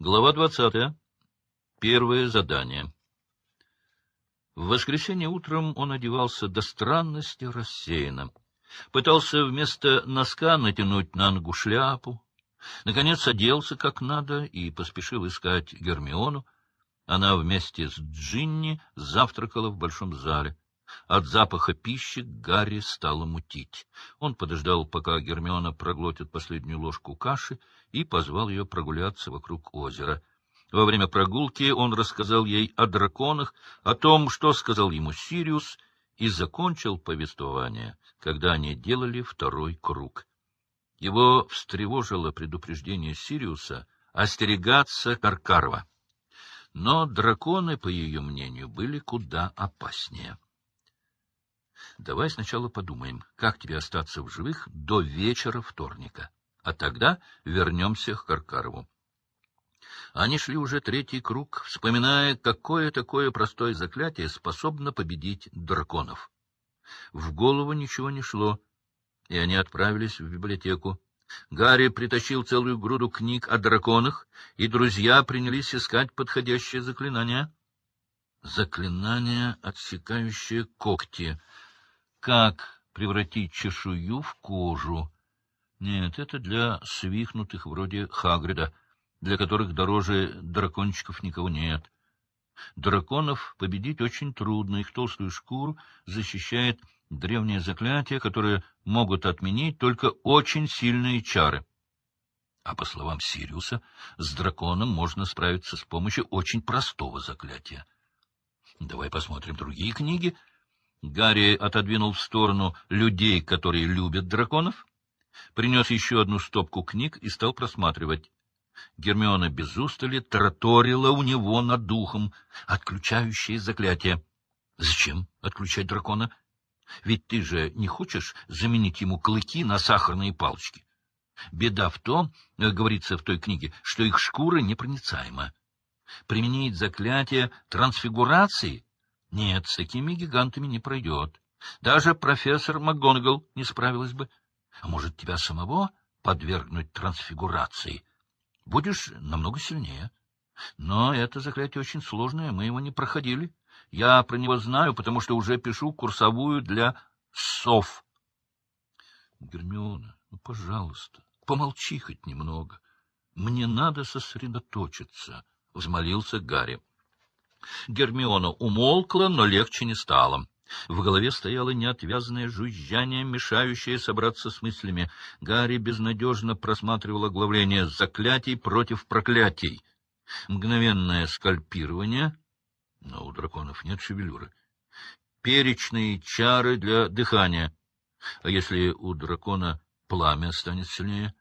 Глава двадцатая. Первое задание. В воскресенье утром он одевался до странности рассеянно. Пытался вместо носка натянуть на ногу шляпу. Наконец оделся как надо и поспешил искать Гермиону. Она вместе с Джинни завтракала в большом зале. От запаха пищи Гарри стало мутить. Он подождал, пока Гермиона проглотит последнюю ложку каши, и позвал ее прогуляться вокруг озера. Во время прогулки он рассказал ей о драконах, о том, что сказал ему Сириус, и закончил повествование, когда они делали второй круг. Его встревожило предупреждение Сириуса остерегаться Каркарова. Но драконы, по ее мнению, были куда опаснее. Давай сначала подумаем, как тебе остаться в живых до вечера вторника, а тогда вернемся к Каркарову. Они шли уже третий круг, вспоминая, какое такое простое заклятие способно победить драконов. В голову ничего не шло, и они отправились в библиотеку. Гарри притащил целую груду книг о драконах, и друзья принялись искать подходящее заклинание. Заклинание, отсекающее когти — как превратить чешую в кожу? Нет, это для свихнутых вроде Хагрида, для которых дороже дракончиков никого нет. Драконов победить очень трудно, их толстую шкуру защищает древнее заклятие, которое могут отменить только очень сильные чары. А по словам Сириуса, с драконом можно справиться с помощью очень простого заклятия. Давай посмотрим другие книги — Гарри отодвинул в сторону людей, которые любят драконов, принес еще одну стопку книг и стал просматривать. Гермиона без устали тараторила у него над духом, отключающее заклятие. — Зачем отключать дракона? Ведь ты же не хочешь заменить ему клыки на сахарные палочки. Беда в том, э, говорится в той книге, что их шкура непроницаема. Применить заклятие трансфигурации нет, с такими гигантами не пройдет. Даже профессор МакГонагал не справилась бы. А может, тебя самого подвергнуть трансфигурации? Будешь намного сильнее. Но это заклятие очень сложное, мы его не проходили. Я про него знаю, потому что уже пишу курсовую для сов. Гермиона, ну, пожалуйста, помолчи хоть немного. Мне надо сосредоточиться, — взмолился Гарри. Гермиона умолкла, но легче не стало. В голове стояло неотвязное жужжание, мешающее собраться с мыслями. Гарри безнадежно просматривал оглавление «Заклятий против проклятий». Мгновенное скальпирование, но у драконов нет шевелюры. Перечные чары для дыхания. А если у дракона пламя станет сильнее?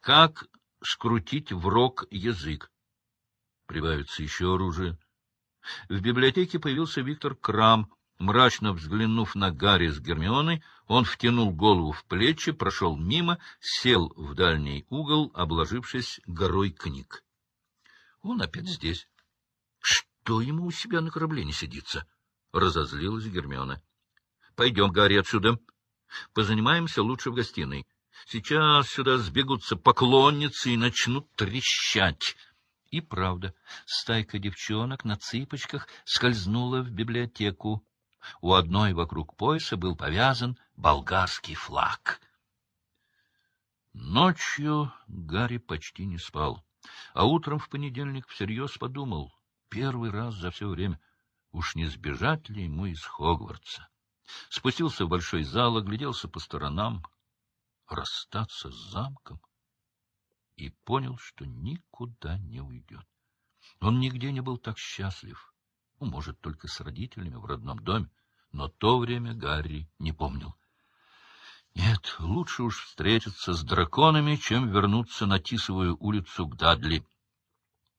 Как скрутить в рог язык? Прибавится еще оружие. В библиотеке появился Виктор Крам. Мрачно взглянув на Гарри с Гермионой, он втянул голову в плечи, прошел мимо, сел в дальний угол, обложившись горой книг. Он опять здесь. Что ему у себя на корабле не сидится? — разозлилась Гермиона. — Пойдем, Гарри, отсюда. Позанимаемся лучше в гостиной. Сейчас сюда сбегутся поклонницы и начнут трещать. И правда, стайка девчонок на цыпочках скользнула в библиотеку. У одной вокруг пояса был повязан болгарский флаг. Ночью Гарри почти не спал, а утром в понедельник всерьез подумал, первый раз за все время, уж не сбежать ли ему из Хогвартса. Спустился в большой зал, огляделся по сторонам. Расстаться с замком — и понял, что никуда не уйдет. Он нигде не был так счастлив, ну, может, только с родителями в родном доме, но то время Гарри не помнил. Нет, лучше уж встретиться с драконами, чем вернуться на Тисовую улицу к Дадли.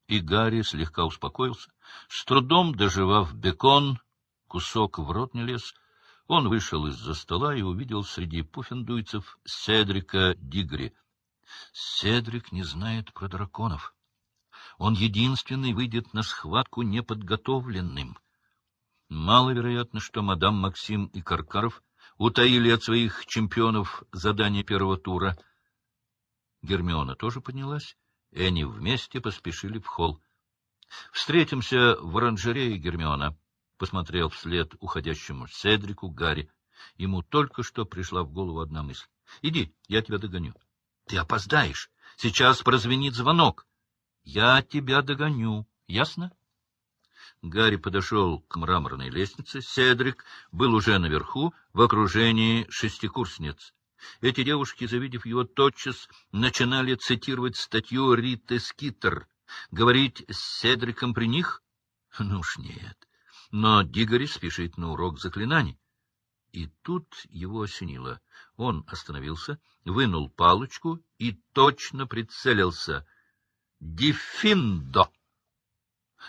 И Гарри слегка успокоился. С трудом доживав бекон, кусок в рот не лез, он вышел из-за стола и увидел среди пуффендуйцев Седрика Дигри — Седрик не знает про драконов. Он единственный выйдет на схватку неподготовленным. Маловероятно, что мадам Максим и Каркаров утаили от своих чемпионов задание первого тура. Гермиона тоже поднялась. и они вместе поспешили в холл. — Встретимся в оранжерее Гермиона, — посмотрел вслед уходящему Седрику Гарри. Ему только что пришла в голову одна мысль. — Иди, я тебя догоню. — Ты опоздаешь. Сейчас прозвенит звонок. — Я тебя догоню. Ясно? Гарри подошел к мраморной лестнице. Седрик был уже наверху, в окружении шестикурсниц. Эти девушки, завидев его тотчас, начинали цитировать статью Риты Скиттер. Говорить с Седриком при них? Ну уж нет. Но Дигори спешит на урок заклинаний. И тут его осенило. Он остановился, вынул палочку и точно прицелился. «Дифиндо!»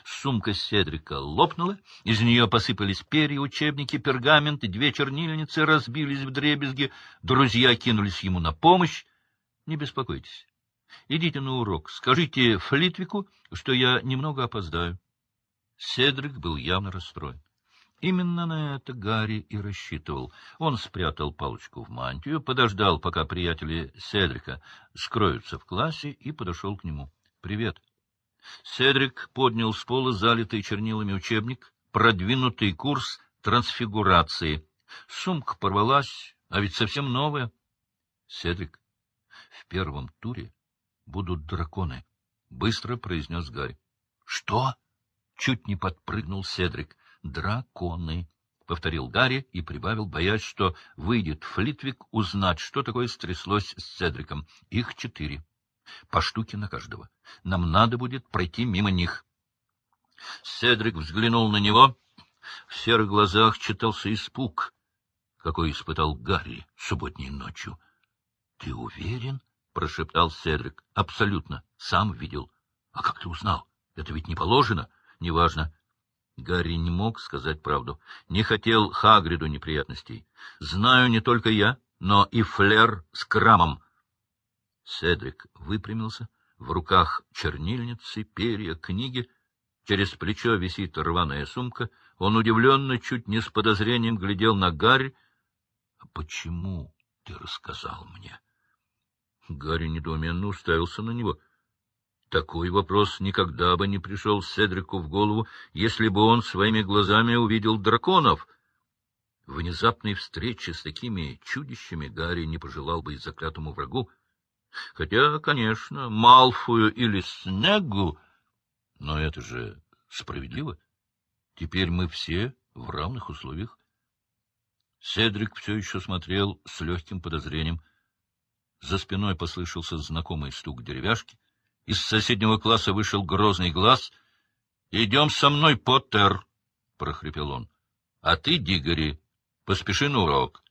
Сумка Седрика лопнула, из нее посыпались перья, учебники, пергамент, и две чернильницы разбились в дребезги. Друзья кинулись ему на помощь. Не беспокойтесь. Идите на урок. Скажите Флитвику, что я немного опоздаю. Седрик был явно расстроен. Именно на это Гарри и рассчитывал. Он спрятал палочку в мантию, подождал, пока приятели Седрика скроются в классе, и подошел к нему. — Привет. Седрик поднял с пола залитый чернилами учебник, продвинутый курс трансфигурации. Сумка порвалась, а ведь совсем новая. Седрик, в первом туре будут драконы, — быстро произнес Гарри. — Что? — чуть не подпрыгнул Седрик. — Драконы, — повторил Гарри и прибавил, боясь, что выйдет Флитвик узнать, что такое стряслось с Седриком. Их четыре. По штуке на каждого. Нам надо будет пройти мимо них. Седрик взглянул на него. В серых глазах читался испуг, какой испытал Гарри субботней ночью. — Ты уверен? — прошептал Седрик. — Абсолютно. Сам видел. — А как ты узнал? Это ведь не положено. Неважно. Гарри не мог сказать правду. Не хотел Хагриду неприятностей. Знаю не только я, но и Флер с Крамом. Седрик выпрямился. В руках чернильницы, перья, книги. Через плечо висит рваная сумка. Он удивленно, чуть не с подозрением, глядел на Гарри. — А почему ты рассказал мне? Гарри недоуменно уставился на него. Такой вопрос никогда бы не пришел Седрику в голову, если бы он своими глазами увидел драконов. Внезапной встречи с такими чудищами Гарри не пожелал бы и заклятому врагу. Хотя, конечно, Малфую или Снегу, но это же справедливо. Теперь мы все в равных условиях. Седрик все еще смотрел с легким подозрением. За спиной послышался знакомый стук деревяшки. Из соседнего класса вышел грозный глаз. — Идем со мной, Поттер, — прохрипел он. — А ты, Дигори, поспеши на урок.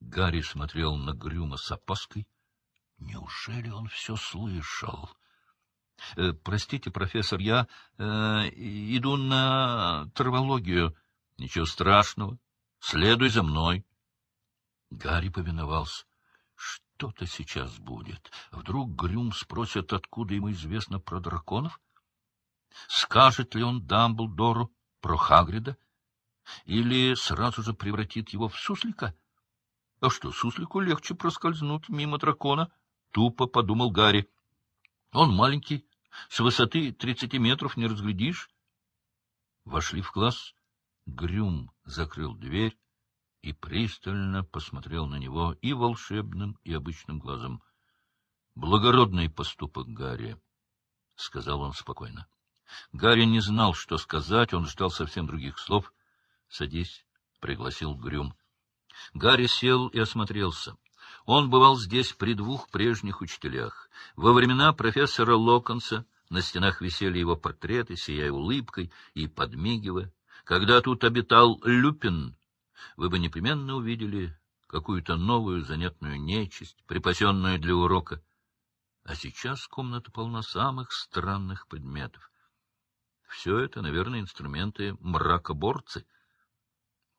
Гарри смотрел на Грюма с опаской. Неужели он все слышал? «Э, — Простите, профессор, я э, иду на травологию. — Ничего страшного. Следуй за мной. Гарри повиновался. Что-то сейчас будет. Вдруг Грюм спросит, откуда ему известно про драконов? Скажет ли он Дамблдору про Хагрида? Или сразу же превратит его в суслика? А что, суслику легче проскользнуть мимо дракона? —— тупо подумал Гарри. — Он маленький, с высоты тридцати метров не разглядишь. Вошли в класс. Грюм закрыл дверь и пристально посмотрел на него и волшебным, и обычным глазом. — Благородный поступок Гарри, — сказал он спокойно. Гарри не знал, что сказать, он ждал совсем других слов. — Садись, — пригласил Грюм. Гарри сел и осмотрелся. Он бывал здесь при двух прежних учителях. Во времена профессора Локонса на стенах висели его портреты, сияя улыбкой и подмигивая. Когда тут обитал Люпин, вы бы непременно увидели какую-то новую занятную нечисть, припасенную для урока. А сейчас комната полна самых странных предметов. Все это, наверное, инструменты мракоборцы —